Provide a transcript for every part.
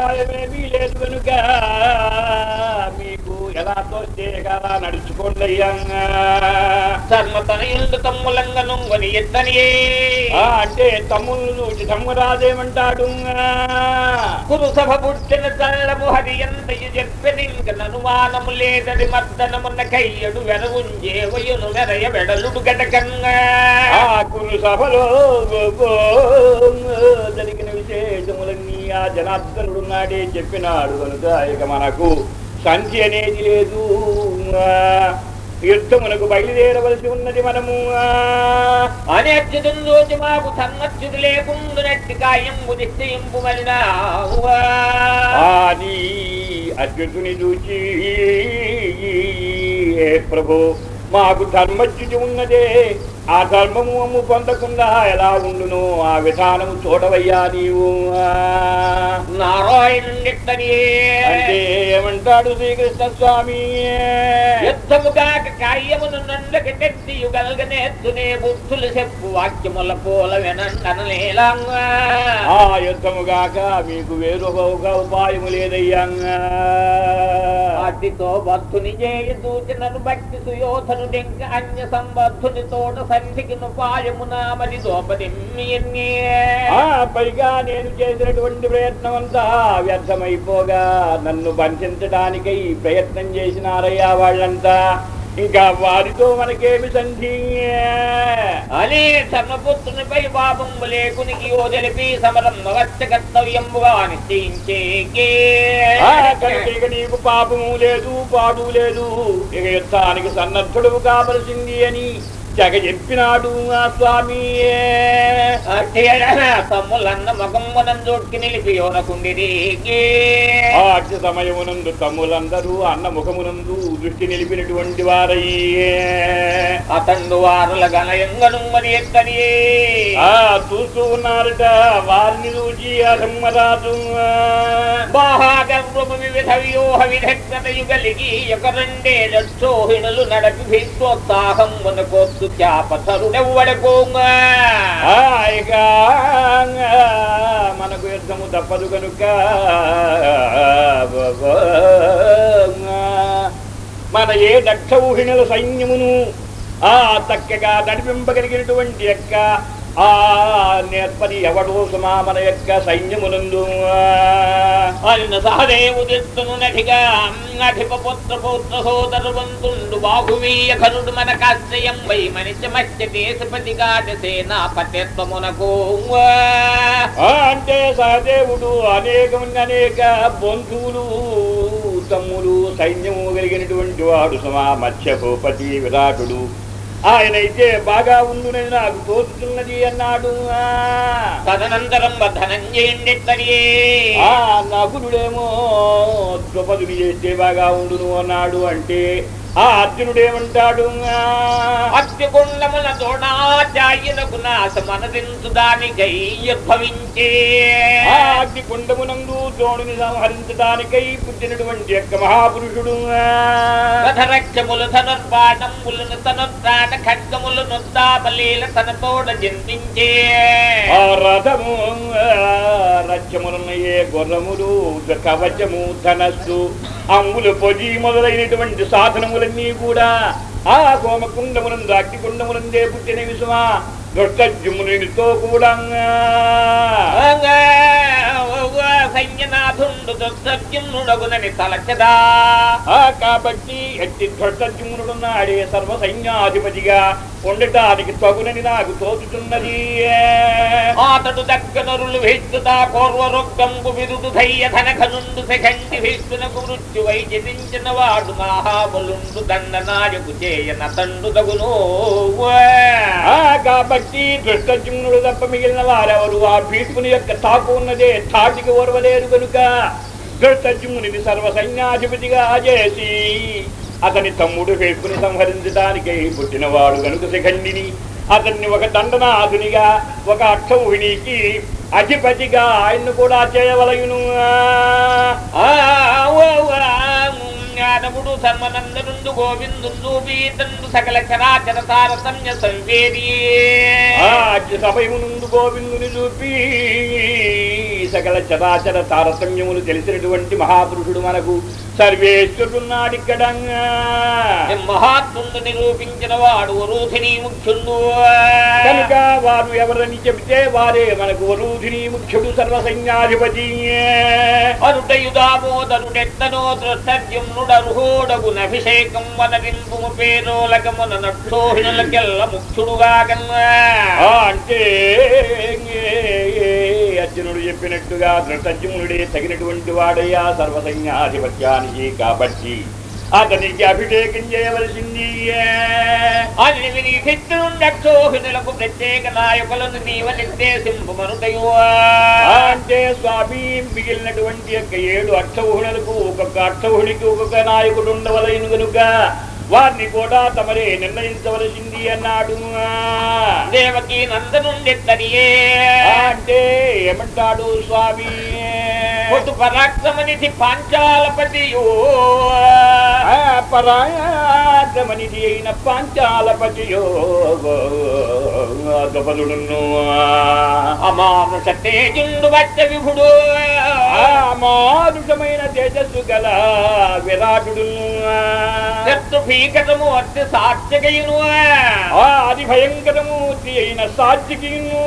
ఉపాయమేమీ లేదు కనుక మీకు ఎలా తోస్తే కదా నడుచుకోండి అయ్యా ధర్మతనయులు తమ్ములంగ నొంగని ఎత్తనియే ఆ, అంటే తమ్ముళ్ళు చూసి కురు సభ పుట్టిన చల్లము హరి ఎంత చెప్పినింక అనుమానము లేదని మర్దనమున్న కయ్యడు వెరవుంజేవయును వెరయ వెడలుడు గడకంగా ఆ కురు సభలో జరిగిన విశేషములన్నీ ఆ జనార్దనుడు నాడే చెప్పినాడు కనుక ఇక మనకు సంఖ్య అనేది లేదు. యుద్ధమునకు బయలుదేరవలసి ఉన్నది మనము. ఆ, అని అచ్యుతుని రోజు మాకు సన్నచ్యుడు లేకుండునట్టి కాయంబు నిశ్చయింపు ఆది అర్జునుని చూచి "ఏ ప్రభు మాకు ధర్మచ్యుతి ఉన్నదే. ఆ ధర్మము అమ్ము పొందకుండా ఎలా ఉండును? ఆ విధానము చూడవయ్యా నీవు. ఆ." నారాయణుండిత్తనియే అంటే ఏమంటాడు శ్రీకృష్ణ స్వామి? యుద్ధము కాక కార్యమును నండక తెచ్చి యుగల్గనేత్తునే బుద్ధులు చెప్పు వాక్యముల పూల వినండనలేలంగా ఆ యుద్ధముగాక మీకు వేరొక ఉపాయము లేదయ్యా. అతితో బద్ధుని చేయ దూచినను భక్తి సుయోధను అన్య సంబద్ధుని తోట పైగా నేను చేసినటువంటి ప్రయత్నం అంతా వ్యర్థమైపోగా నన్ను బంధించడానికై ప్రయత్నం చేసినారయ్యా వాళ్ళంతా. ఇంకా వారితో మనకేమి సంధి? అని ధర్మపుత్రునిపై పాపము లేకునికి ఓ తెలిపి సమరం వచ్చ కర్తవ్యంబుగా కనుక ఇక నీకు పాపము లేదు పాడు లేదు ఇక యుద్ధానికి సన్నద్ధుడు కావలసింది అని జగ చెప్పినాడు ఆ స్వామి తమ్ములన్న మగమ్మనం జోడ్కి నిలిపి యోనకుండిరీకే ఆ అక్ష సమయమునందు తమ్ములందరూ అన్న ముఖమునందు దృష్టి నిలిపినటువంటి వారయ్యే. అతండు వారుల గణయంగను మరి ఎక్కడియే ఆ చూస్తూ ఉన్నారట వారిని చూచి ఆ ధర్మరాజు బాహాగర్వము వివిధ వ్యూహ విధగ్నత యుగలిగి ఒక రెండే లక్షోహిణులు నడపి భీష్మోత్సాహం మనకొత్తు చాపతరుడెవ్వడకోంగా మనకు యుద్ధము తప్పదు కనుక. మన ఏ దక్ష ఊహిణుల సైన్యమును ఆ తక్కగా నడిపింపగలిగినటువంటి యొక్క ఆ నేర్పరి ఎవడో సుమా మన యొక్క సైన్యమునందు ఆయన సహదేవుదిత్తును నటిగా అధిప పుత్ర పౌత్ర సోదరు వంతుండు బాహువీయ కరుడు మన కాశ్రయం వై మనిషి మత్స్య దేశపతి గాట సేనాపతిత్వమునకు ఆ, అంటే సహదేవుడు అనేక అనేక బంధువులు తమ్ములు సైన్యము కలిగినటువంటి వాడు సమా మత్స్యభూపతి విరాటుడు. ఆయనైతే బాగా ఉండునని నాకు తోచుతున్నది అన్నాడు. తదనంతరం ధనంజయుండెత్తరియే ఆ నకులుడేమో ద్రౌపదిని చేస్తే బాగా ఉండును అన్నాడు అంటే ఆ అర్జునుడేమంటాడు ఆ, అత్యుకుండముల దోడాచార్యులకు నాశ మనదించు దానికై ఉద్భవించే ఆ అగ్ని కుండమునందు ద్రోణుని సంహరించడానికై పుట్టినటువంటి యొక్క మహాపురుషుడు ఆ, రథరక్షములు ధనుర్బాణములను తనుర్రాట ఖడ్గములు నొద్దాబలీల తన తోడ జన్మించే. ఆ రథము ఆ, రథములున్నయే గుర్రములు కవచము ధనస్సు అంబులు పొజి మొదలైనటువంటి సాధనములన్నీ కూడా ఆ హోమకుండమునందు అగ్నికుండమునందే పుట్టిన విసుమా దుష్టజుమునితో కూడా సైన్యనాథుండు తలచదా. కాబట్టి ఎట్టి దుష్టజుమునుడున్నాడే సర్వ సైన్యాధిపతిగా ఉండటానికి తగునని నాకు తోచుతున్నది. అతడు దగ్గనరులు భీష్టుతా కోర్వరొగ్గంబు విరుదు ధయ్య ధనఖనుండు సెకండి భీష్టునకు మృత్యు వైద్యదించిన వాడు మహాబలుండు దండనాయకు చేయన తండు తగును. కాబట్టి దుష్టజుమ్నుడు తప్ప మిగిలిన వారెవరు ఆ భీష్ముని యొక్క తాకు ఉన్నదే తాటికి ఓర్వలేరు కనుక దుష్టజుమ్ముని సర్వ సైన్యాధిపతిగా చేసి అతని తమ్ముడు భీష్ముని సంహరించడానికై పుట్టినవాడు కనుక శిఖండిని అతన్ని ఒక దండనాథునిగా ఒక అక్షౌహిణికి అధిపతిగా ఆయన్ను కూడా చేయవలయును. జ్ఞానముడు సర్వనందనుండు గోవిందుండు పీతండు సకల చరాచర తారతమ్య సంవేది. ఆ అజ్ఞ సమయమునందు గోవిందుని చూపి. సకల చరాచర తారతమ్యములు తెలిసినటువంటి మహాపురుషుడు మనకు సర్వేశ్వరుడున్నాడు ఇక్కడ మహాత్ముండు నిరూపించిన వాడు వరూధిని ముఖ్యుండు. కనుక వారు ఎవరని చెబితే వారే మనకు వరూధిని ముఖ్యుడు సర్వసైన్యాధిపతి. అరుటయు దామోదరుడెట్టనో దృష్టర్జునుడరుహోడగునభిషేకం వనరింపు పేరోలకమున నక్షోహిణులకెల్ల ముఖ్యుడుగా కన్నా అంటే అర్జునుడు చెప్పినట్టుగా ధృతజ్ఞునుడే తగినటువంటి వాడయ్యా సర్వసైన్యాధిపత్యానికి కాబట్టి అతనికి అభిషేకం చేయవలసింది. వినిహిత్తునుండక్షోహిణులకు ప్రత్యేక నాయకులను నీవ అంటే స్వామి మిగిలినటువంటి యొక్క ఏడు అక్షౌహిణులకు ఒక్కొక్క అక్షౌహిణికి ఒక్కొక్క నాయకుడు ఉండవలైన కనుక వారిని కూడా తమరే నిర్ణయించవలసింది అన్నాడు. దేవకి నందనుండెత్తనియే. అంటే ఏమంటాడు స్వామి? పొద్దు పరాక్రమనిధి పాంచాలపతియో ఆ పరాక్రమనిధి అయిన పాంచాలపతియో ద్రౌపదుడును అమానుష తేజుండు వచ్చ విభుడు. ఆ మారుషమైన తేజస్సు గల విరాటుడును. శత్రు భీకరము అతి సాత్యకయును ఆ అతి భయంకరమూర్తి అయిన సాత్వికిను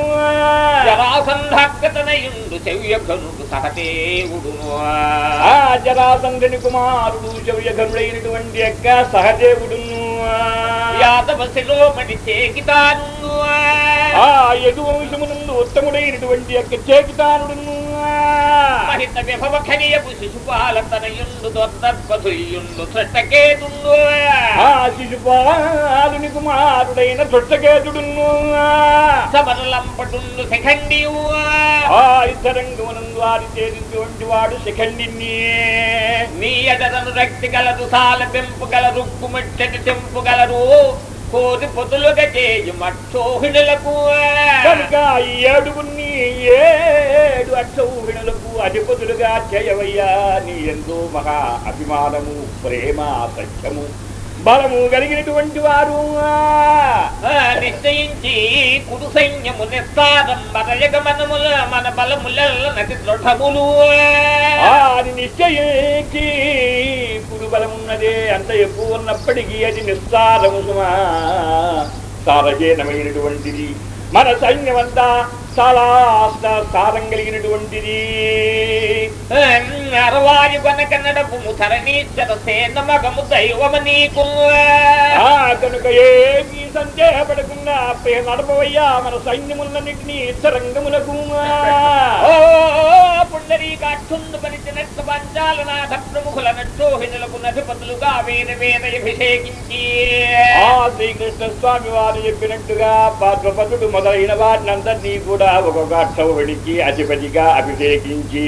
జరాసంధాకతనయుండు శవ్యఘనుడు సహదేవుడును. ఆ జరాసంధని కుమారుడు శౌర్యఘనుడైనటువంటి యొక్క సహదేవుడును. యాదవ శిరోమణి చేకితానుండు. ఆ యదువంశమునందు ఉత్తముడైనటువంటి యొక్క చేకితానుడును. మహిత విభవ ఖనియపు శిశుపాల తనయుండు ఆ శిశుపాలుని కుమారుడైన దుష్టకేతుడును సమరలంపటుండు శిఖండియు ఆ ఇద్దరంగమునందు వారి చేరినటువంటి వాడు శిఖండిని నీ ఎదరను రక్తి గలదు సాల పెంపు గల రుక్కుమట్టటి తెంపు గలరు. కోరి పొతులుగా చేయు మక్షోహిణులకు కనుక ఈ ఏడుగురిని ఏడు అక్షౌహిణులకు అధిపతులుగా చేయవయ్యా నీ ఎంతో మహా అభిమానము ప్రేమ సత్యము బలము కలిగినటువంటి వారు. నిశ్చయించి కుడు సైన్యము మనముల మన బలముల నది దృఢములు. నిశ్చయించి బలమున్నదే అంత ఎక్కువ ఉన్నప్పటికీ అది నిస్సారము సుమా. సారహీనమైనటువంటిది. మన సైన్యమంతా చాలా సారం కలిగినటువంటిది. అరవాయు గనక నడపు ధరణీశ్వర సేన మగము దైవమ నీకు. కనుక ఏమీ సందేహపడకుండా నడపవయ్యా మన సైన్యములన్నిటినీ రంగములకు ఓ పుండరీకాక్షుండు పరిచినట్ట పంచాలనాథ ప్రముఖుల నక్షోహిణులకు నధిపతులుగా వేద వేద అభిషేకించి. ఆ శ్రీకృష్ణ స్వామి వారు చెప్పినట్టుగా పాద్రపతుడు మొదలైన వారినందరినీ కూడా ఒక్కొక్క అక్షౌహిడికి అధిపతిగా అభిషేకించి.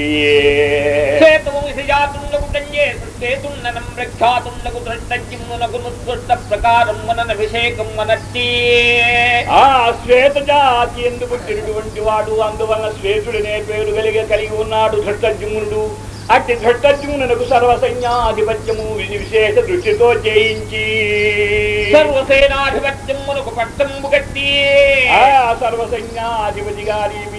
శ్వేత జాతి ఎందుకు పుట్టినటువంటి వాడు అందువల్ల శ్వేతుడనే పేరు కలిగి కలిగి ఉన్నాడు ధృష్టజుమ్నుడు అట్టి ధృష్టజుమ్నునకు సర్వసైన్యాధిపత్యము విధి విశేష దృష్టితో చేయించి సర్వసేనాధిపత్యమునకు పట్టంబు కట్టి ఆ సర్వసైన్యాధిపతిగా నియమించి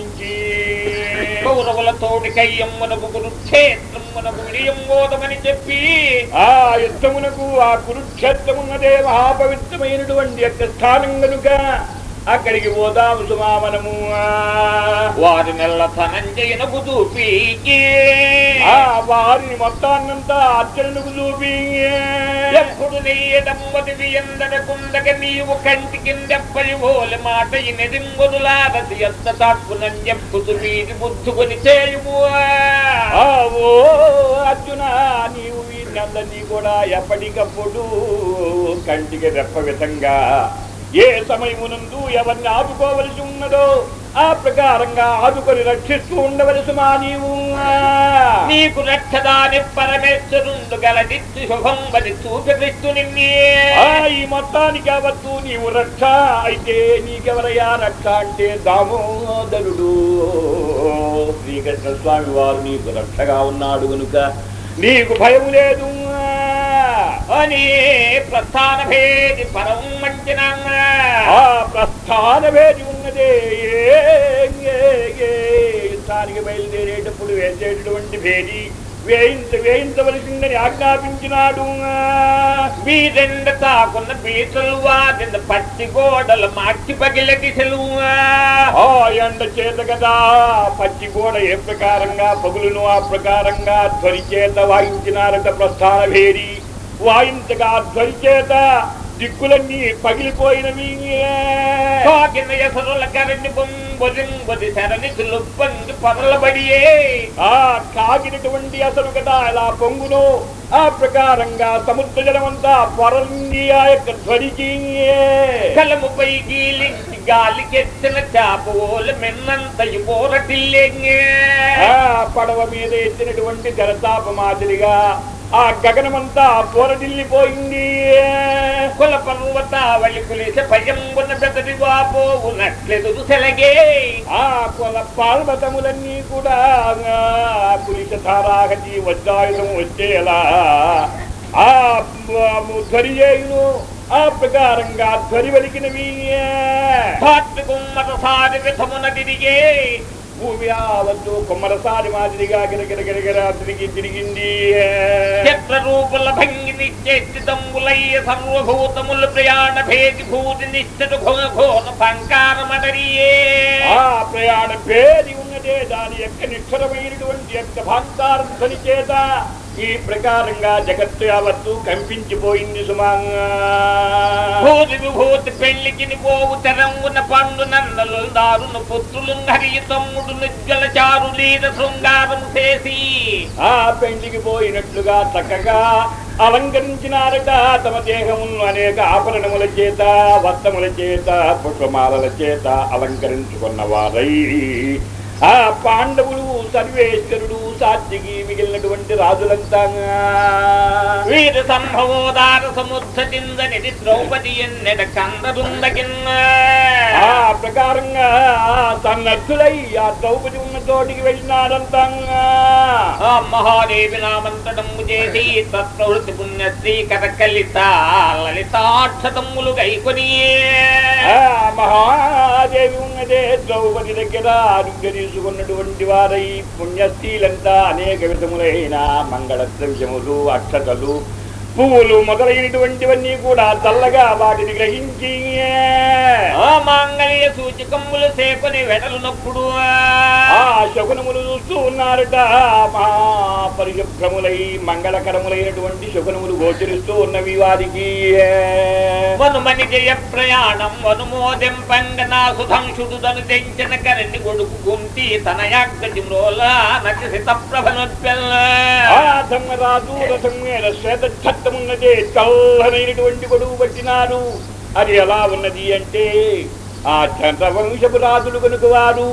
కౌరవులతోటి కయ్యమ్మనకు కురుక్షేత్రమునకు విడియంబోదమని చెప్పి ఆ యుద్ధమునకు ఆ కురుక్షేత్రమున్నదే మహాపవిత్రమైనటువంటి యొక్క స్థానం కనుక అక్కడికి పోదాము సుమా మనము. వారి నెల్ల ధనంజయనకు చూపీకి ఆ వారిని మొత్తాన్నంతా అర్జునుకు చూపి ఎప్పుడు నెయ్యడమ్మది ఎందడకుండగ నీవు కంటి కిందెప్పలి ఓలి మాట ఇనెదింగులారది ఎంత తాక్కునని చెప్పుతు వీరి బుద్ధుకొని చేయుము. అర్జున నీవు వీరినందరినీ కూడా ఎప్పటికప్పుడు కంటికి రెప్ప విధంగా ఏ సమయమునందు ఎవరిని ఆదుకోవలసి ఉన్నదో ఆ ప్రకారంగా ఆదుకొని రక్షిస్తూ ఉండవలసి మా నీవు. నీకు రక్షదాని పరమేశ్వరుండు గలదిత్తు శుభం బలి చూపి కృష్ణు నిన్నే. ఆ ఈ మొత్తానికి అవద్దు నీవు రక్ష అయితే నీకెవరయ్యా రక్ష అంటే దామోదరుడు. శ్రీకృష్ణ స్వామి వారు నీకు రక్షగా ఉన్నాడు కనుక నీకు భయం లేదు. అని ప్రస్థాన భేది పరం మంచినంగా ఆ ప్రస్థాన వేది ఉన్నదే యుద్ధానికి బయలుదేరేటప్పుడు వేసేటటువంటి భేది వేయించ వేయించవలసిందని ఆజ్ఞాపించినాడు. వీరెండ తాకున్న బీటలు వాదిన పచ్చి గోడలు మార్చి పగిలకి సెలువా. ఆ ఎండ చేత కదా పచ్చి గోడ ఏ ప్రకారంగా పగులును ఆ ప్రకారంగా ధ్వని చేత వాయించినారట ప్రస్థాన భేరి వాయించగా ధ్వని చేత దిక్కులన్నీ పగిలిపోయినవి. పొరలబడియే ఆ కాగినటువంటి అసలు కదా ఎలా పొంగును ఆ ప్రకారంగా సముద్ర జలమంతా పొరలింది ఆ యొక్క ధ్వనికి. కలముపై గీలించి గాలికెత్తిన చాపవోలు మెన్నంతయు పోరటిల్లెంగే. ఆ పడవ మీద ఎత్తినటువంటి జలతాప మాదిరిగా ఆ గగనమంతా పొరడిల్లిపోయింది కుల పర్వతావళి కులిసే పెద్దది బెదరి వాపోవునట్లెదురు సెలగే. ఆ కుల పర్వతములన్నీ కూడా ఆ పులిస ధారాగతి వజ్రాయుధం వచ్చేలా. ఆ ధ్వరి చేయును ఆ ప్రకారంగా ధ్వరి వలికినవి ధాత్రికుమ్మత సారి విధమున తిరిగే. భూమి ఆవద్దు కొమ్మరసారి మాదిరిగా గిరగిర గిరగిర తిరిగి తిరిగింది. చిత్రరూపుల భంగి నిశ్చేష్టితంబులయ్య సర్వభూతములు ప్రయాణ భేది భూతి నిశ్చిత ఘోర సంకారమదరియే ఆ ప్రయాణ భేది ఉన్నదే దాని యొక్క నిక్షరమైనటువంటి యొక్క భాంకారం చేత. ఈ ప్రకారంగా జగత్తు యావత్తు కంపించిపోయింది సుమాంగా. భూతి విభూతి పెళ్ళికిని పోవు తెరంగున పండు నన్నలు దారును పుత్రులు హరియ తమ్ముడు నిజ్జల చారు లీల శృంగారం చేసి. ఆ పెండికి పోయినట్లుగా చక్కగా అలంకరించినారట తమ దేహమును అనేక ఆభరణముల చేత వస్త్రముల చేత పుష్పమాలల చేత అలంకరించుకున్న వారై. ఆ పాండవులు సర్వేశ్వరుడు సాత్వికి మిగిలినటువంటి రాజులంతా వీర సంభవోదార సముద్రకిందని ద్రౌపది ఎన్నెడ కందరుందగిన్న ఆ ప్రకారంగా సన్నద్ధులై ఆ ద్రౌపది ఉన్న చోటికి వెళ్ళినారంతా ఆ మహాదేవి నామంతడము చేసి తత్ప్రవృత్తి పుణ్యశ్రీ కథకలిత లలితాక్షతములు గైకొని ఆ మహాదేవి ఉన్నదే ద్రౌపది దగ్గర ఆరోగ్య తీసుకున్నటువంటి వారై పుణ్యశీలంతా అనేక విధములైన మంగళ ద్రవ్యములు అక్షతలు పువ్వులు మొదలైనటువంటివన్నీ కూడా చల్లగా వాటిని గ్రహించి. ఆ మాంగళ్య సూచకములు సేకొని వెడలునప్పుడు ఆ శకునములు చూస్తూ ఉన్నారట. మా పరిశుభ్రములై మంగళకరములైనటువంటి శకునములు గోచరిస్తూ ఉన్నవి వారికి. వనుమని జయ ప్రయాణం వనుమోదెం పంగనా సుధంశుడు తను తెంచిన కరణి కొడుకు గుంటి తన యాగ్రోల నచిత ప్రభనొప్పెల్ల ఆ ధర్మరాజు రథం మీద శ్వేత ఉన్నదే చల్లనైనటువంటి గొడుగు పట్టినారు అది ఎలా ఉన్నది అంటే ఆ చంద్రవంశపు రాజులు కనుక వారు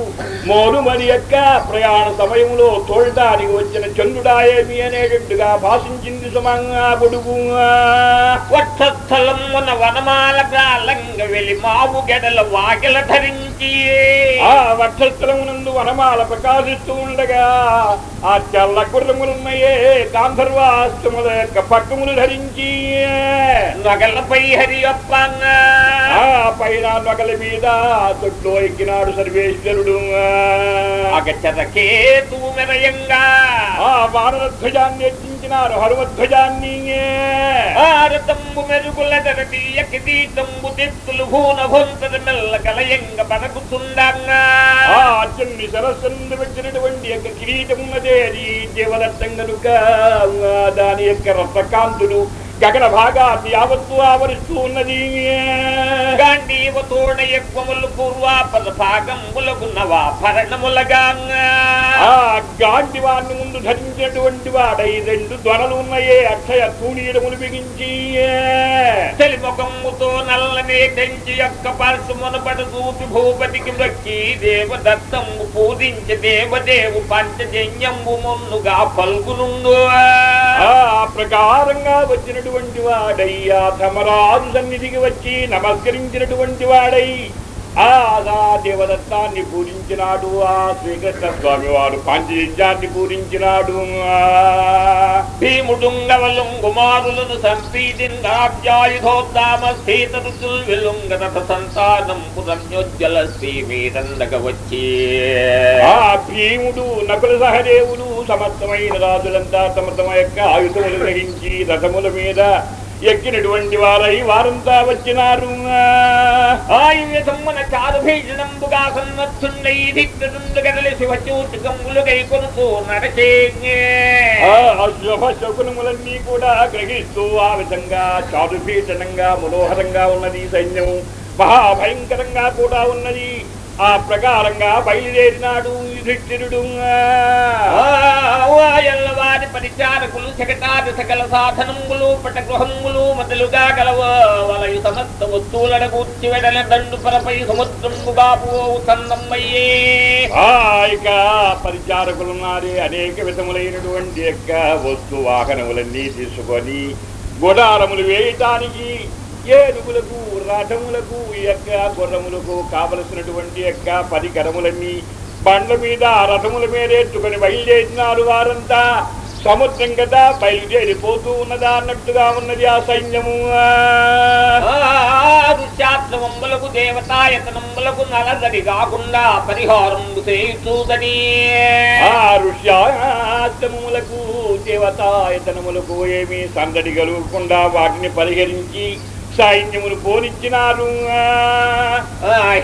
మోరుమని యొక్క ప్రయాణ సమయంలో తోడడానికి వచ్చిన చంద్రుడాయేమి అనేటట్టుగా భాషించింది సుమంగా గొడుగు వక్షస్థలం మన వనమాల ప్రాలంగ వెలి మావు గెడల వాకిల ధరించి ఆ వక్షస్థలమునందు వనమాల ప్రకాశిస్తూ ఉండగా ఆ తెల్ల గుర్రములున్నాయే గాంధర్వాస్తముల యొక్క పక్కములు ధరించి నగలపై హరియప్పన్న ఆ పైన నగల మీద తొట్లో ఎక్కినాడు సర్వేశ్వరుడు. అగచరకే తూమెరయంగా ఆ వానర ధ్వజాన్ని ఎక్కించినారు హనుమధ్వజాన్ని. ఆరతంబు మెరుగుల దరతీయకి దీతంబు తెత్తులు భూన భొంతద మెల్ల కలయంగ పనకుతుండంగా ఆ అర్జున్ని సరస్సు వచ్చినటువంటి యొక్క కిరీటం ఉన్నదే దేవదత్తం కనుక దాని యొక్క రత్నకాంతులు గగన భాగాన్ని యావత్తు ఆవరిస్తూ ఉన్నది గాంధీవ తోడ ఎక్కువములు పూర్వాపద భాగములగున్నవా భరణములగా ఆ గాండివాన్ని ముందు ధరించినటువంటి వాడై రెండు ధ్వనలు ఉన్నాయే. అక్షయ తూణీరములు బిగించి. తెలిముఖముతో నల్లని తెంచి యొక్క పరసు మునబడు చూపి భూపతికి మొక్కి దేవదత్తము పూజించి దేవదేవు పంచజన్యంబు మున్నుగా పల్గునుండు ఆ ప్రకారంగా వచ్చినటువంటి వాడై ఆ ధమరాజు సన్నిధికి వచ్చి నమస్కరించినటువంటి వాడై. ఆ దేవదత్తాన్ని పూజించినాడు ఆ శ్రీకృష్ణ స్వామి వారు పాంచజన్యాన్ని పూజించినాడు ఆ. భీముడుంగవలుంగుమారులను సంపీతింగాబ్జాయుధోద్దామస్థిత ఋతుల్ సంతానం పురన్యోజ్జల శ్రీమీరందగ వచ్చి ఆ భీముడు నకుల సహదేవుడు సమర్థమైన రాజులంతా తమ తమ యొక్క ఆయుధములు గ్రహించి రథముల మీద ఎక్కినటువంటి వారై వారంతా వచ్చినారు. ఆయుధమున చారుభీషణంబుగా సన్నత్తుండై దిగ్గుండు గదలి శివచూటుకములు గైకొనుతూ నడచే శకునములన్నీ కూడా గ్రహిస్తూ ఆ విధంగా చారుభీషణంగా మనోహరంగా ఉన్నది సైన్యము. మహాభయంకరంగా కూడా ఉన్నది. ఆ ప్రకారంగా బయలుదేరినాడు యుధిష్ఠిరుడు ఎల్లవారి పరిచారకులు శకటాది సకల సాధనములు పటగృహములు మొదలుగా గలవ వలయు సమస్త వస్తువులను కూర్చి వెడల దండు పరపై సముద్రంబు బాబు సన్నమ్మయ్యే ఆ ఇక పరిచారకులున్నారే అనేక విధములైనటువంటి యొక్క వస్తు వాహనములన్నీ తీసుకొని గుడారములు వేయటానికి ఏనుగులకు రథములకు యొక్క గుర్రములకు కావలసినటువంటి యొక్క పరికరములన్నీ బండ్ల మీద రథముల మీద ఎత్తుకొని బయలుదేరినారు వారంతా. సముద్రం కదా బయలుదేరిపోతూ ఉన్నదా అన్నట్టుగా ఉన్నది ఆ సైన్యము. రుచాత్మములకు దేవతాయతనములకు నలదడి కాకుండా పరిహారం చేయుచూదని. ఆ ఋష్యాస్తములకు దేవతాయతనములకు ఏమీ సందడి కలుగకుండా వాటిని పరిహరించి సైన్యములు పోనిచ్చినారు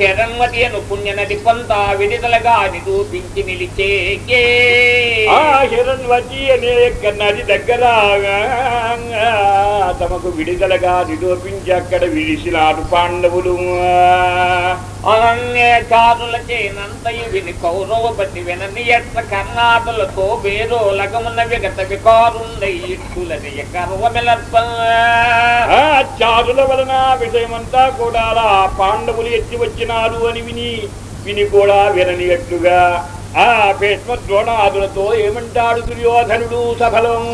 హిరణ్మతి అను పుణ్య నది పంత విడుదలగా నిరూపించి నిలిచే ఆ హిరణ్వతి అనే యొక్క నది దగ్గర తమకు విడుదలగా నిరూపించి అక్కడ విడిసినారు అనన్యకారుల అనన్యచారులచే విని కౌరవపతి వినని ఎట్ల కర్ణాదులతో వేరో లగమున విగత వికారుండై ఇట్టులని చారుల వలన విషయమంతా కూడా అలా పాండవులు ఎత్తి వచ్చినారు అని విని విని కూడా విననియట్లుగా ఆ భీష్మద్రోణాదులతో ఏమంటాడు దుర్యోధనుడు సఫలం?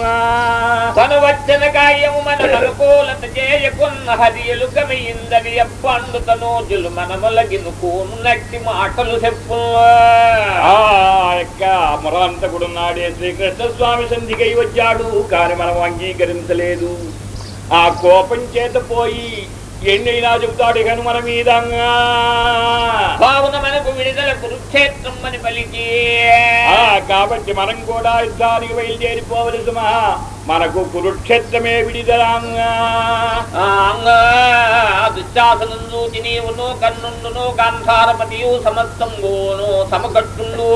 తను వచ్చిన కార్యము మన అనుకూలత చేయకున్న హరియలు కమియిందని ఎప్పండు తనోజులు మనములగిను కోను నట్టి మాటలు చెప్పు. ఆ యొక్క మొరాంతకుడున్నాడే శ్రీకృష్ణ స్వామి సంధికై వచ్చాడు కాని మనం అంగీకరించలేదు. ఆ కోపం చేత పోయి ఎన్నైనా చెబుతాడు ఇకను మన కావున మనకు విడుదల కురుక్షేత్రం అని పలికి. కాబట్టి మనం కూడా యుద్ధానికి బయలుదేరిపోవలసి మనకు కురుక్షేత్రమే విడిదలాంగా. దుశ్శాసనందు నీవును కన్నుండును గాంధారపతియు సమస్తంగును సమకట్టుండు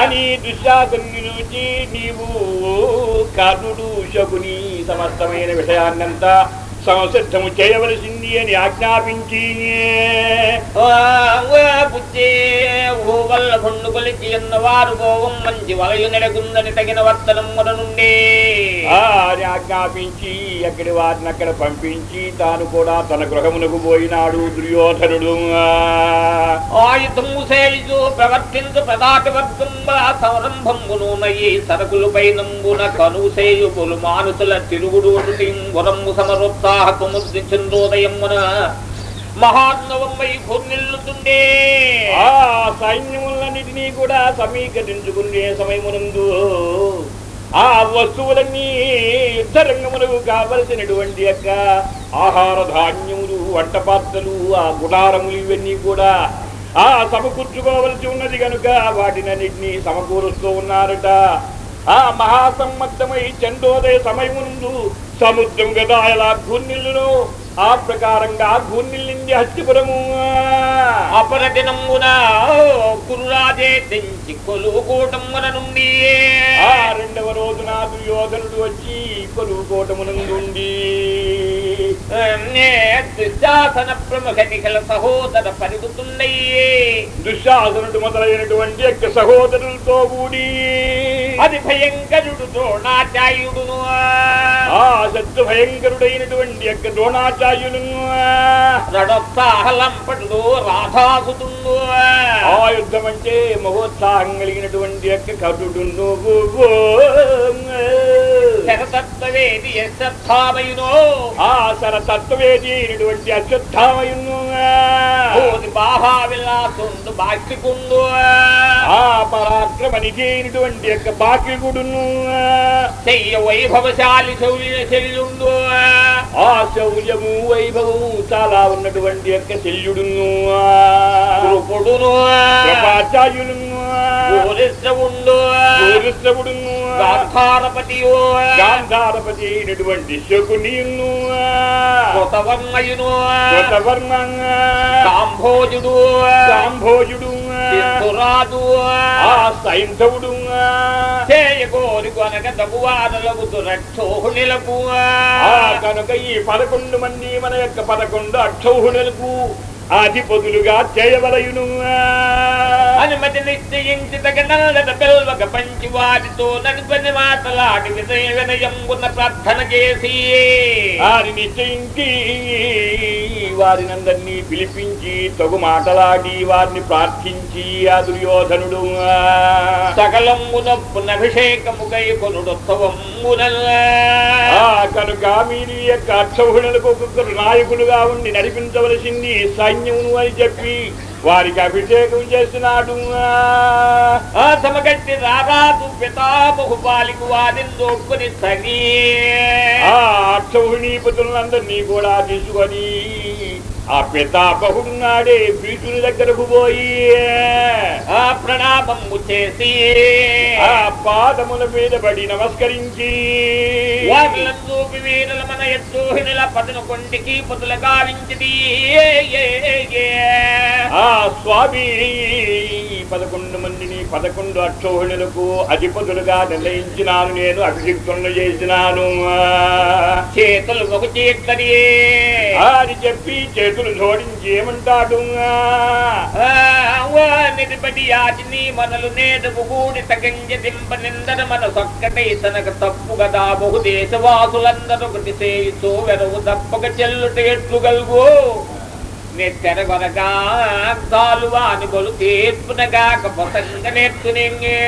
అని దుశ్శాసనుని నుంచి నీవు కర్ణుడు శకుని సమస్తమైన విషయాన్నంతా సంసిద్ధము చేయవలసింది. అని ఆజ్ఞాపించి బుద్ధి వల్ల కొండు కొలిచి ఎన్నవారు గోవం మంచి వలయు నెడగుందని తగిన వర్తనం నుండి. ఆ అని ఆజ్ఞాపించి అక్కడి వారిని అక్కడ పంపించి తాను కూడా తన గృహమునకు పోయినాడు దుర్యోధనుడు. ఆయుధము సేయు ప్రవర్తించు ప్రదాటవర్గంబ సంరంభంబునునయి సరకులపై నంబున కనుసేయు పొలు మానుసుల తిరుగుడు గురమ్ము సమరోత్సాహముద్రి సైన్యమున మహాత్మవమ్మై భూమిల్లుతుండే ఆ సైన్యములన్నిటినీ కూడా సమీకరించుకునే సమయమునందు ఆ వస్తువులన్నీ యుద్ధరంగములకు కావలసినటువంటి యొక్క ఆహార ధాన్యములు వంట పాత్రలు ఆ గుడారములు ఇవన్నీ కూడా ఆ సమకూర్చుకోవలసి ఉన్నది కనుక వాటినన్నిటినీ సమకూరుస్తూ ఉన్నారట. ఆ మహాసమ్మద్దమై చందోదయ సమయముందు సముద్రం కదా ఎలా భూనిల్లును ఆ ప్రకారంగా భూనిల్లింది హస్తిపురము అపరదినమున కురురాజే తెంచి కొలువుకోటమున నుండి. ఆ రెండవ రోజున దుర్యోధనుడు వచ్చి కొలువు కోటమునందుండి దుశ్శాసన ప్రముఖ నిఖల సహోదర పరిగుతుండయ్యే దుశ్శాసనుడు మొదలైనటువంటి యొక్క సహోదరులతో కూడి అది భయంకరుడు ద్రోణాచార్యుడును ఆ శత్రు భయంకరుడైనటువంటి యొక్క ద్రోణాచార్యులను రడోత్సాహలంపడు రాధాసుతుండు ఆ యుద్ధం అంటే మహోత్సాహం కలిగినటువంటి యొక్క కటుడును శరతత్వవేది యశ్రద్ధామయునో. ఆ సరతత్వవేది అయినటువంటి అశ్వత్థామయును బాహా విలాసుండు బాక్సికుండు ఆ పరాక్రమనిధి అయినటువంటి యొక్క బాకిగుడును చెయ్య వైభవశాలి శౌర్య శల్యుండు ఆ శౌర్యము వైభవము చాలా ఉన్నటువంటి యొక్క శల్యుడును. కృపుడును. కృపాచార్యులును గాంధారపతియు? గాంధారపతి అయినటువంటి శకునియును కృతవర్మయును కృతవర్మ కాంభోజుడు సాంభోజుడు సింధురాజు ఆ సైంధవుడు చేయ కోరి కొనక తగువారలకు దురక్షోహునిలకు కనుక ఈ పదకొండు మంది మన యొక్క పదకొండు అక్షౌహులకు అధిపతులుగా చేయవలయును. అనుమతి నిశ్చయించి తగినల్లద పిల్వక పంచి వారితో నడిపని మాటలాడి విజయ వినయంబున ప్రార్థన చేసి వారి నిశ్చయించి వారినందరినీ పిలిపించి తగు మాటలాడి వారిని ప్రార్థించి ఆ దుర్యోధనుడు. సకలంబునప్పునభిషేకముకై కొనుడోత్సవమున ఆ కనుక మీరు యొక్క ఒక్కొక్కరు నాయకులుగా ఉండి నడిపించవలసింది సైన్యమును అని చెప్పి వారికి అభిషేకం చేస్తున్నాడు ఆ సమగట్టి రారాదు పితామహు పాలికు వారిని దోక్కుని సగి ఆ అక్షౌహిణీపతులందరినీ కూడా తీసుకొని ఆ పితాపహుడు నాడే భీషుని దగ్గరకు పోయి ఆ ప్రణామము చేసి ఆ పాదముల మీద పడి నమస్కరించి మన పదును పొదుల గావించిది ఆ స్వామి పదకొండు మందిని పదకొండు అక్షోహిణులకు అధిపతులుగా నిర్ణయించినాను నేను అభిషిక్తులను చేసినాను. చేతులు ఒక చేతని అని చెప్పి చేతులు జోడించి ఏమంటాడు? యాచిని మనలు నేదకు కూడి తగంజ దింప నిందన మన సొక్కటై తనకు తప్పు గదా బహు దేశవాసులందరూ ఒకటి సేవితో వెరవు తప్పక చెల్లుట ఎట్లు గలుగు నెత్తెరగొనగా కాలువాని బలు తీర్పునగాక పొసంగ నెత్తునింగే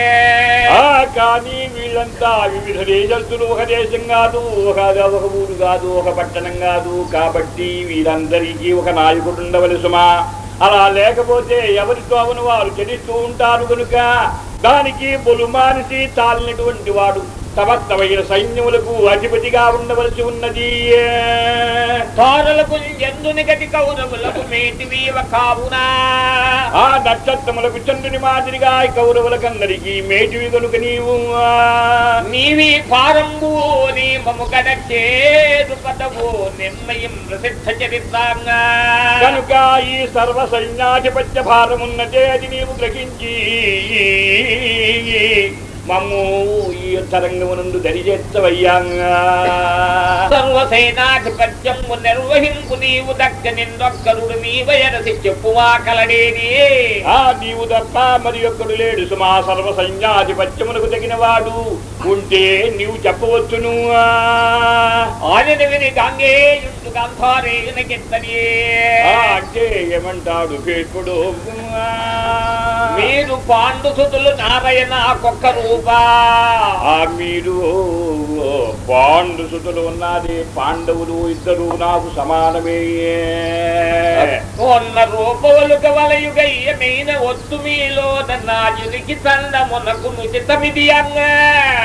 కానీ వీళ్ళంతా వివిధ దేశస్తులు ఒక దేశం కాదు ఒక ఒక ఊరు కాదు ఒక పట్టణం కాదు. కాబట్టి వీరందరికీ ఒక నాయకుడు ఉండవలసుమా అలా లేకపోతే ఎవరితో అవును వారు చెడిస్తూ ఉంటారు కనుక దానికి బొలుమానిసి తాలినటువంటి వాడు. సమస్తమైన సైన్యములకు అధిపతిగా ఉండవలసి ఉన్నది. తారలకు ఎందుని గతి కౌరవులకు మేటి వీవ కావునా. ఆ నక్షత్రములకు చంద్రుని మాదిరిగా కౌరవులకందరికీ మేటివి కనుక నీవు. నీవి పారంబు నీ మము చేరు పదవు నిమ్మయం ప్రసిద్ధ చరిత్రంగా. కనుక ఈ సర్వ సైన్యాధిపత్య భారమున్నదే అది నీవు గ్రహించి. మమ్ము ఈ తరంగమునందు దరిచేత్తవయ్యాంగా. సర్వసేనాధిపత్యము నిర్వహింపు నీవు దక్క నిన్నొక్కరుడు మీ వయరసి చెప్పువా కలడేని. ఆ నీవు తప్ప మరి ఒక్కడు లేడు సుమా సర్వ సైన్యాధిపత్యమునకు తగిన వాడు ఉంటే నీవు చెప్పవచ్చును. ఆయన విని గంగేయుడు గంధారేయున కిత్తని ఆ అంటే ఏమంటాడు పేర్పుడు మీరు పాండు సుతులు నారాయణ కొక్క రూపా. మీరు పాండు సుతులు ఉన్నది పాండవులు ఇద్దరు నాకు సమానమే. ఉన్న రూపములు కవలయుగయ్యమైన వస్తు మీలో నాయునికి చందమునకు నుచితమిది అంగా.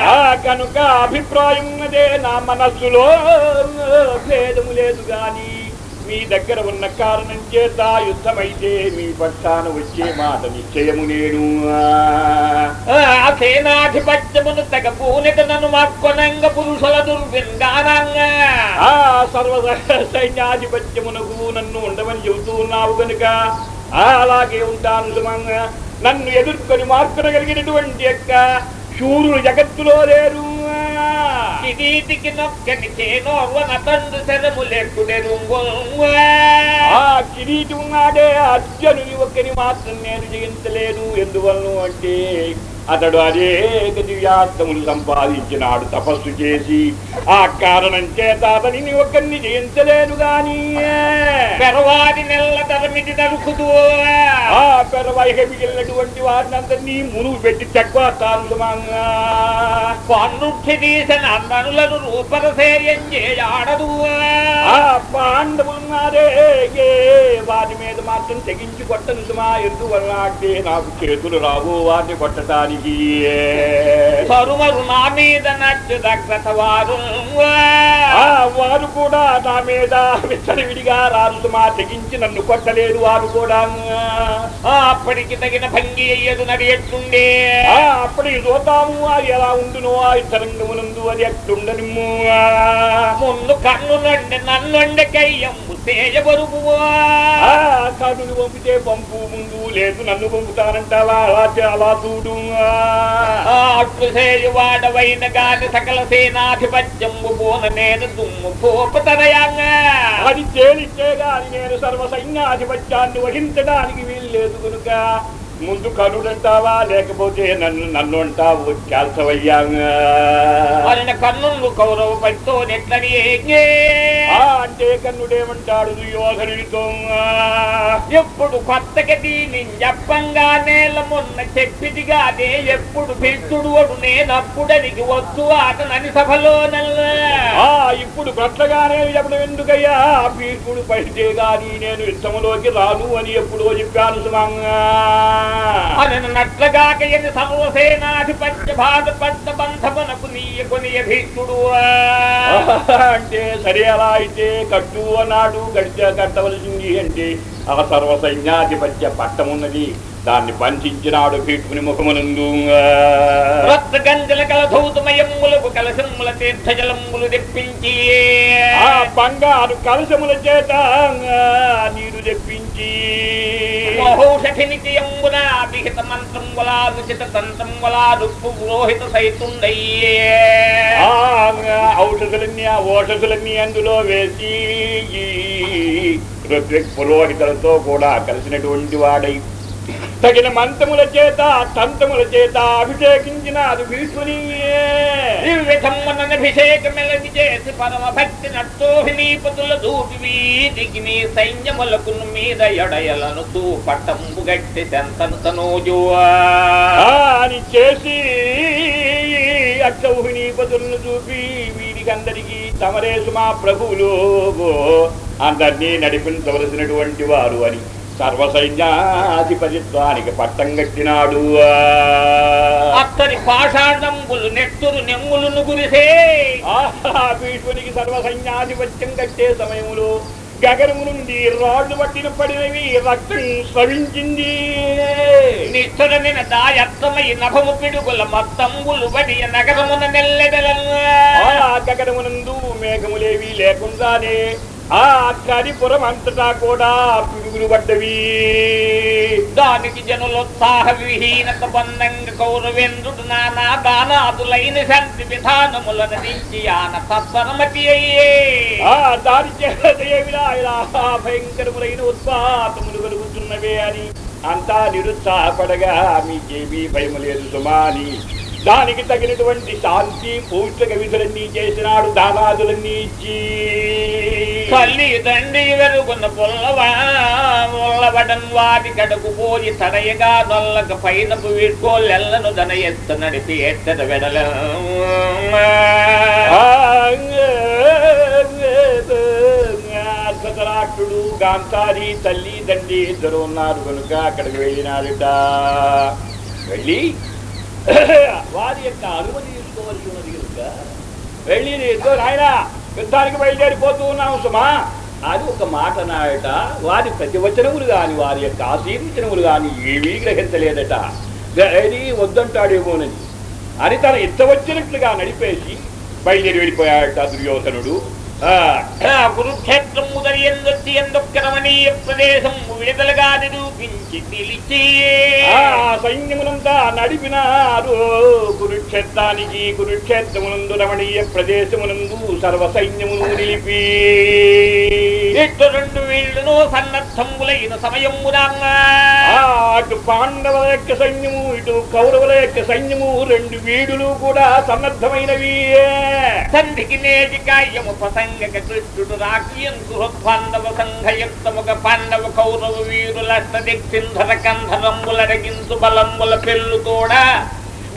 ఆ కనుక అభిప్రాయం ఉన్నదే నా మనస్సులో. భేదము లేదు గాని మీ దగ్గర ఉన్న కారణం చేత యుద్ధమైతే మీ పక్షాన వచ్చే మాట నిశ్చయము నేను. ఆ సేనాధిపత్యమును తగ పూనిత నన్ను మక్కొనంగ పురుషుల దుర్వింగానంగా ఆ సర్వ సైన్యాధిపత్యమునకు నన్ను ఉండమని చెబుతూ ఉన్నావు కనుక ఆ, అలాగే ఉంటాను సుమంగా. నన్ను ఎదుర్కొని మార్పునగలిగినటువంటి యొక్క శూరులు జగత్తులో లేరు. కిరీటికి నొక్కని చేనోవన తండ్రి శరము లెక్కుడెరుంగు ఆ కిరీటి ఉన్నాడే అర్జునుని ఒక్కని మాత్రం నేను జయించలేను ఎందువలను అంటే అతడు అనేక దివ్యార్థములు సంపాదించినాడు తపస్సు చేసి. ఆ కారణం చేత అతనిని ఒక్కరిని జయించలేను గాని. పెరవాది నెల్ల తరమిది నరుకుదు ఆ పెరవైక మిగిలినటువంటి వారిని అందరినీ మునుగు పెట్టి తక్కువ తాను పన్నుట్టి తీసిన అందనులను రూపరసేయం చేయాడదు ఆ పాండవులున్నారే ఏ వారి మీద మాత్రం తెగించి కొట్టను సుమా ఎందువల్ల నాకు చేతులు రావు వారిని కొట్టడానికి నా మీద వారు కూడా నా మీద విచ్చలవిడిగా రారు సుమా తెగించి నన్ను కొట్టలేదు వారు కూడా. అప్పటికి తగిన భంగి అయ్యదు నడి ఎట్టుండే? అప్పటికి చూద్దాము అది ఎలా ఉండును ఆ తరంగమునందు అది ఎట్టుండను ముందు కన్ను నుండి సేయబరుగు ఆ కడులు పంపితే పంపు ముందు లేదు నన్ను పంపుతానంటావా అలా అలా చూడు ఆ, గాని సకల సేనాధిపత్యము పోన నేను దుమ్ము పోపతనయాంగా అది తేలిచ్చేగాని నేను సర్వ సైన్యాధిపత్యాన్ని వహించడానికి వీల్లేదు కనుక ముందు కరుడంటావా లేకపోతే నన్ను నన్ను అంటావు ఆయన కన్నులు కౌరవ ఆ అంటే కన్నుడేమంటాడు దుర్యోధనుడితో ఎప్పుడు కొత్తగా దీని చెప్పంగా నేల మొన్న చెప్పిదిగానే ఎప్పుడు భీష్టుడు అడు నేనప్పుడనికి వద్దు అతనని సభలో ఇప్పుడు కొత్తగానే చెప్పడం ఎందుకయ్యా? భీష్ముడు పడితే గాని నేను యుద్ధములోకి రాను అని ఎప్పుడో చెప్పాను సుమంగా. అని నట్లగాక ఎన్ని సర్వసేనాధిపత్య బాధపడ్డ బంధమునకు నీయకుని కొనియ అంటే సరే అలా అయితే కట్టు అన్నాడు గడిచ కట్టవలసింది అంటే ఆ సర్వ సైన్యాధిపత్య పట్టమున్నది దాన్ని పంచించినాడు భీష్ముని ముఖమునందు. రక్త గంజల కలధౌతమయములకు కలశముల తీర్థజలములు తెప్పించి. ఆ బంగారు కలశముల చేత నీరు తెప్పించి. మహౌషధినికి ఎంబున విహిత మంత్రం వలా విచిత తంత్రం వలా రుప్పు పురోహిత సైతుండయ్యే ఆ ఔషధులన్నీ ఆ ఓషధులన్నీ అందులో వేసి పురోహితులతో కూడా కలిసినటువంటి వాడై తగిన మంత్రముల చేత తంత్రముల చేత అభిషేకించిన అది భీష్ముని విధమునభిషేకమెలది చేసి పరమ భక్తి నట్టోహినీపతుల దూపి సైన్యములకు మీద ఎడయలను గట్టి అని చేసి చూపి వీరికందరికీ తమరే సుమా ప్రభువులు. అందరినీ నడిపించవలసినటువంటి వారు అని సర్వసైన్యాధిపతిత్వానికి పట్టం కట్టినాడు. అత్తని పాషాణంబులు నెత్తురు నెమ్ములను గురిసే. ఆహా, భీష్మునికి సర్వసైన్యాధిపత్యం కట్టే సమయంలో గగనము నుండి రాళ్ళు పట్టిన పడినవి రక్తం స్రవించింది. నిష్ఠురనిన దాయత్తమై నభము పిడుగుల మొత్తంబులు బడి నగరమున నెల్లెడలను ఆ గగనమునందు మేఘములేవి లేకుండానే ఆ కరిపురం అంతటా కూడా పిడుగులు పడ్డవి. దానికి జనులోత్సాహ విహీనత బంధంగ కౌరవేంద్రుడు నానా దానాదులైన శాంతి విధానములను దించి ఆన తత్పరమతి అయ్యే. ఆ దాని ఇలా భయంకరములైన ఉత్పాతములు కలుగుతున్నవే అని. అంతా నిరుత్సాహపడగా మీకేమీ భయం లేదు సుమా అని దానికి తగినటువంటి శాంతి పౌష్టిక విధులన్నీ చేసినాడు దానాదులన్నీ ఇచ్చి. కల్లి దండి వెరుగున్న పుల్లవా ముల్లబడన్ వాటి కడకు పోయి తడయగా నొల్లక పైనపు వీడ్కోలెల్లను దన ఎత్త నడిపి ఎత్తట వెడల. ధృతరాష్ట్రుడు గాంధారి తల్లి తండ్రి ఇద్దరు ఉన్నారు కనుక అక్కడికి వెళ్ళినాడుట వెళ్ళి వారి యొక్క అనుమతి తీసుకోవాల్సి ఉన్నది కనుక వెళ్ళి ఇద్దరు నాయన యుద్ధానికి బయలుదేరిపోతూ ఉన్నాము సుమా. అది ఒక మాట నాయట. వారి ప్రతివచనములు కాని వారి యొక్క ఆశీర్వచనములు కాని ఏమీ గ్రహించలేదట. ఏది వద్దంటాడేమోనని అని తన ఇష్ట వచ్చినట్లుగా నడిపేసి బయలుదేరి వెళ్ళిపోయాడట దుర్యోధనుడు. ఆ, కురుక్షేత్రం ముదరి ఎందొచ్చి ఎందొక్క రమణీయ ప్రదేశం విడుదలగా నిరూపించి నిలిచి ఆ సైన్యమునంతా నడిపినారు కురుక్షేత్రానికి కురుక్షేత్రమునందు రమణీయ ప్రదేశమునందు సర్వ సైన్యమును నిలిపి ఇటు రెండు వీళ్ళను సన్నద్ధములైన సమయమునా అటు పాండవుల యొక్క సైన్యము ఇటు కౌరవుల యొక్క సైన్యము రెండు వీడులు కూడా సన్నద్ధమైనవి సంధికి నేటి కాయము ప్రసంగక కృష్ణుడు రాకియం పాండవ సంఘయుక్తముక పాండవ కౌరవ వీరుల దిక్సింధర కంధరంబులరగించు బలంబుల పెళ్ళు కూడా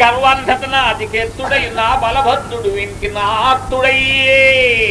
గర్వాంధతనాదికెత్తుడై నా బలభద్రుడు వింటి నాత్తుడయ్యే